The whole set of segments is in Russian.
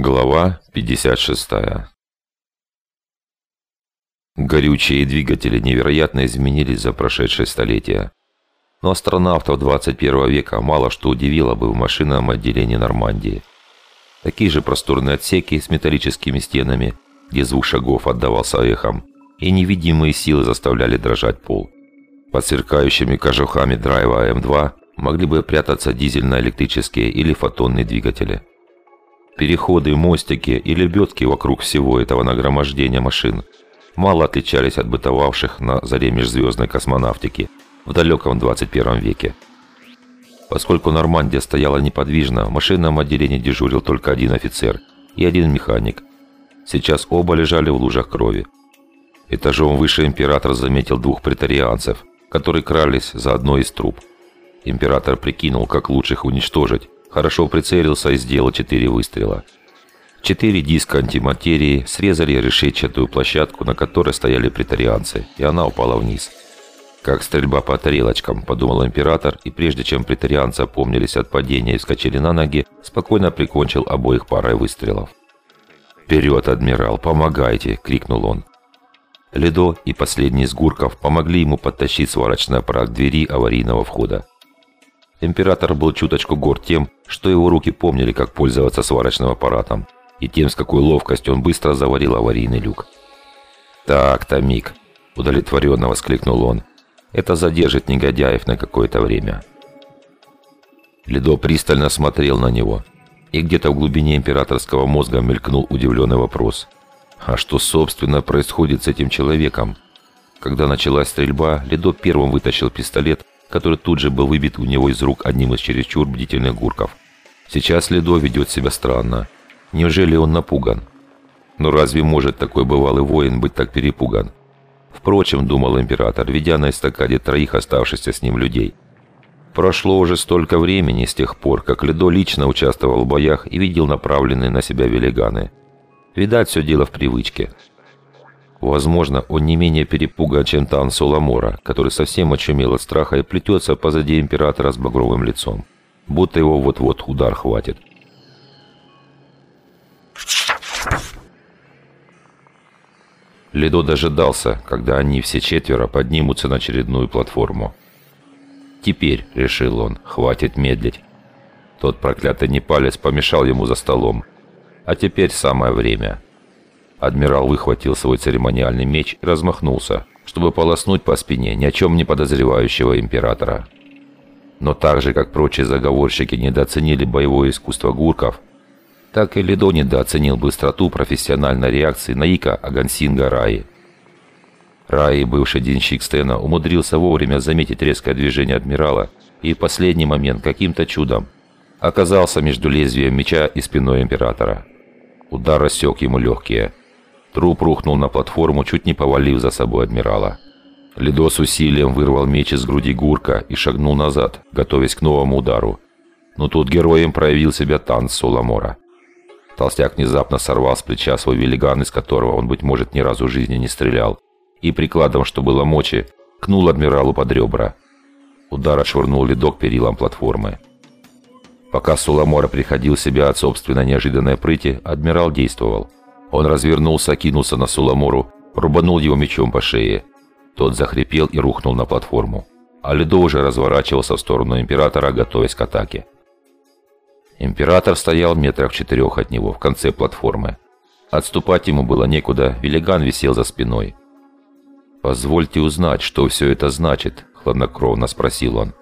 Глава 56 Горючие двигатели невероятно изменились за прошедшее столетие. Но астронавтов 21 века мало что удивило бы в машинном отделении Нормандии. Такие же просторные отсеки с металлическими стенами, где звук шагов отдавался эхом, и невидимые силы заставляли дрожать пол. Под сверкающими кожухами драйва М2 могли бы прятаться дизельно-электрические или фотонные двигатели. Переходы, мостики и лебедки вокруг всего этого нагромождения машин мало отличались от бытовавших на заре межзвездной космонавтики в далеком 21 веке. Поскольку Нормандия стояла неподвижно, в машинном отделении дежурил только один офицер и один механик. Сейчас оба лежали в лужах крови. Этажом выше император заметил двух претарианцев, которые крались за одной из труб. Император прикинул, как лучше их уничтожить, хорошо прицелился и сделал четыре выстрела. Четыре диска антиматерии срезали решетчатую площадку, на которой стояли претарианцы, и она упала вниз. «Как стрельба по тарелочкам», – подумал император, и прежде чем претарианцы опомнились от падения и вскочили на ноги, спокойно прикончил обоих парой выстрелов. «Вперед, адмирал, помогайте!» – крикнул он. Ледо и последний из гурков помогли ему подтащить сварочный аппарат к двери аварийного входа. Император был чуточку горд тем, что его руки помнили, как пользоваться сварочным аппаратом, и тем, с какой ловкостью он быстро заварил аварийный люк. «Так, Томик!» – удовлетворенно воскликнул он. «Это задержит негодяев на какое-то время». Ледо пристально смотрел на него, и где-то в глубине императорского мозга мелькнул удивленный вопрос. «А что, собственно, происходит с этим человеком?» Когда началась стрельба, Ледо первым вытащил пистолет который тут же был выбит у него из рук одним из чересчур бдительных гурков. Сейчас Ледо ведет себя странно. Неужели он напуган? Но разве может такой бывалый воин быть так перепуган? Впрочем, думал император, ведя на эстакаде троих оставшихся с ним людей. Прошло уже столько времени с тех пор, как Ледо лично участвовал в боях и видел направленные на себя велиганы. Видать, все дело в привычке. Возможно, он не менее перепуган, чем Тан Соламора, который совсем очумел от страха и плетется позади императора с багровым лицом. Будто его вот-вот удар хватит. Ледо дожидался, когда они все четверо поднимутся на очередную платформу. «Теперь», — решил он, — «хватит медлить». Тот проклятый непалец помешал ему за столом. А теперь самое время. Адмирал выхватил свой церемониальный меч и размахнулся, чтобы полоснуть по спине ни о чем не подозревающего императора. Но так же, как прочие заговорщики недооценили боевое искусство гурков, так и Лидо недооценил быстроту профессиональной реакции на Ика Агансинга Раи. Раи, бывший денщик Стена, умудрился вовремя заметить резкое движение адмирала и в последний момент каким-то чудом оказался между лезвием меча и спиной императора. Удар рассек ему легкие – Труп рухнул на платформу, чуть не повалив за собой адмирала. Ледо с усилием вырвал меч из груди Гурка и шагнул назад, готовясь к новому удару. Но тут героем проявил себя танц Соламора. Толстяк внезапно сорвал с плеча свой велиган, из которого он, быть может, ни разу в жизни не стрелял, и прикладом, что было мочи, кнул адмиралу под ребра. Удар отшвырнул Ледо к перилам платформы. Пока Суламора приходил в себя от собственной неожиданной прыти, адмирал действовал – он развернулся, кинулся на Суламору, рубанул его мечом по шее. Тот захрипел и рухнул на платформу. А Ледо уже разворачивался в сторону Императора, готовясь к атаке. Император стоял метрах в четырех от него, в конце платформы. Отступать ему было некуда, велиган висел за спиной. «Позвольте узнать, что все это значит», — хладнокровно спросил он.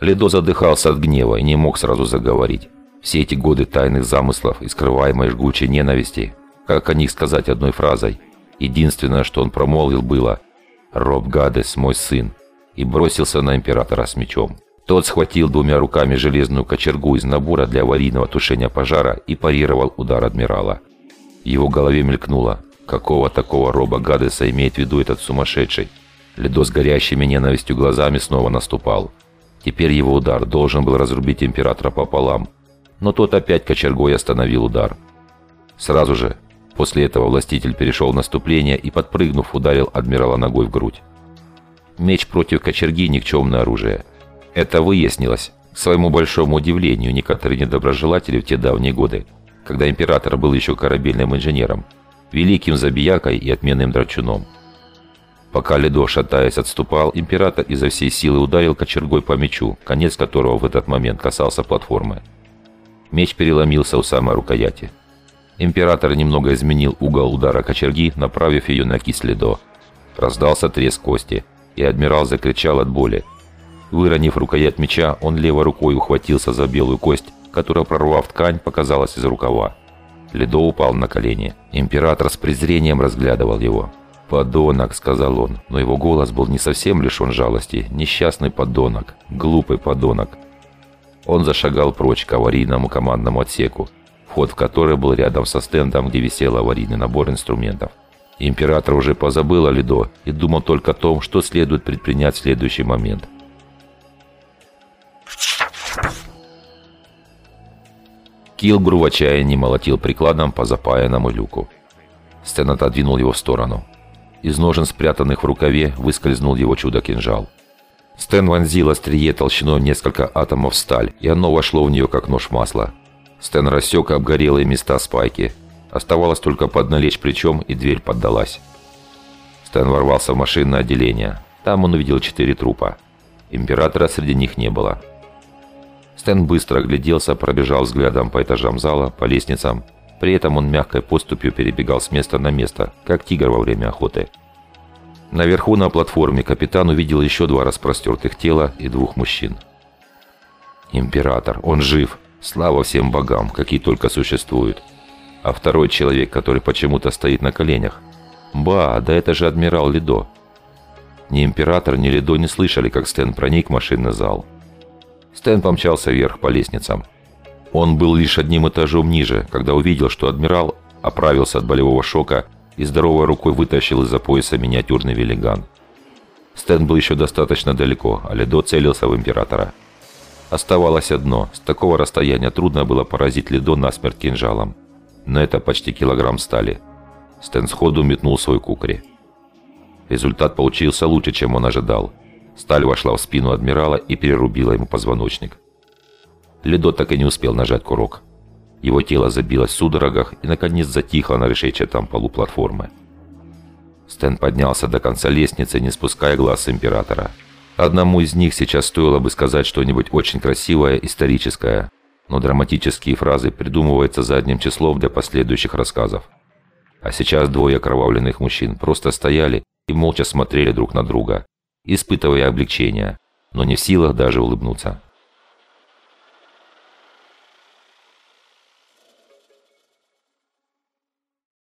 Ледо задыхался от гнева и не мог сразу заговорить. Все эти годы тайных замыслов и скрываемой жгучей ненависти как о них сказать одной фразой? Единственное, что он промолвил, было «Роб Гадес, мой сын», и бросился на императора с мечом. Тот схватил двумя руками железную кочергу из набора для аварийного тушения пожара и парировал удар адмирала. В его голове мелькнуло, какого такого Роба Гадеса имеет в виду этот сумасшедший. Ледо с горящими ненавистью глазами снова наступал. Теперь его удар должен был разрубить императора пополам, но тот опять кочергой остановил удар. Сразу же После этого властитель перешел в наступление и, подпрыгнув, ударил адмирала ногой в грудь. Меч против кочерги – никчемное оружие. Это выяснилось, к своему большому удивлению, некоторые недоброжелатели в те давние годы, когда император был еще корабельным инженером, великим забиякой и отменным драчуном. Пока Ледо, шатаясь, отступал, император изо всей силы ударил кочергой по мечу, конец которого в этот момент касался платформы. Меч переломился у самой рукояти. Император немного изменил угол удара кочерги, направив ее на кисть Ледо. Раздался треск кости, и адмирал закричал от боли. Выронив рукоять меча, он левой рукой ухватился за белую кость, которая, прорвав ткань, показалась из рукава. Ледо упал на колени. Император с презрением разглядывал его. «Подонок», — сказал он, но его голос был не совсем лишен жалости. «Несчастный подонок, глупый подонок». Он зашагал прочь к аварийному командному отсеку, вход в который был рядом со стендом, где висел аварийный набор инструментов. Император уже позабыл о Лидо и думал только о том, что следует предпринять в следующий момент. Килгру в отчаянии молотил прикладом по запаянному люку. Стэн отодвинул его в сторону. Из ножен, спрятанных в рукаве, выскользнул его чудо-кинжал. Стэн вонзил острие толщиной в несколько атомов сталь, и оно вошло в нее, как нож масла. Стэн рассек обгорелые места спайки. Оставалось только подналечь плечом, и дверь поддалась. Стэн ворвался в машинное отделение. Там он увидел четыре трупа. Императора среди них не было. Стэн быстро огляделся, пробежал взглядом по этажам зала, по лестницам, при этом он мягкой поступью перебегал с места на место, как тигр во время охоты. Наверху на платформе капитан увидел еще два распростертых тела и двух мужчин. Император, он жив, слава всем богам, какие только существуют. А второй человек, который почему-то стоит на коленях. Ба, да это же адмирал Лидо. Ни император, ни Лидо не слышали, как Стэн проник в машинный зал. Стэн помчался вверх по лестницам. Он был лишь одним этажом ниже, когда увидел, что адмирал оправился от болевого шока и здоровой рукой вытащил из-за пояса миниатюрный велиган. Стэн был еще достаточно далеко, а Ледо целился в императора. Оставалось одно. С такого расстояния трудно было поразить Ледо насмерть кинжалом. Но это почти килограмм стали. Стэн сходу метнул свой кукри. Результат получился лучше, чем он ожидал. Сталь вошла в спину адмирала и перерубила ему позвоночник. Ледо так и не успел нажать курок. Его тело забилось в судорогах и, наконец, затихло на решетчатом полу платформы. Стэн поднялся до конца лестницы, не спуская глаз с Императора. Одному из них сейчас стоило бы сказать что-нибудь очень красивое, историческое, но драматические фразы придумываются задним числом для последующих рассказов. А сейчас двое окровавленных мужчин просто стояли и молча смотрели друг на друга, испытывая облегчение, но не в силах даже улыбнуться.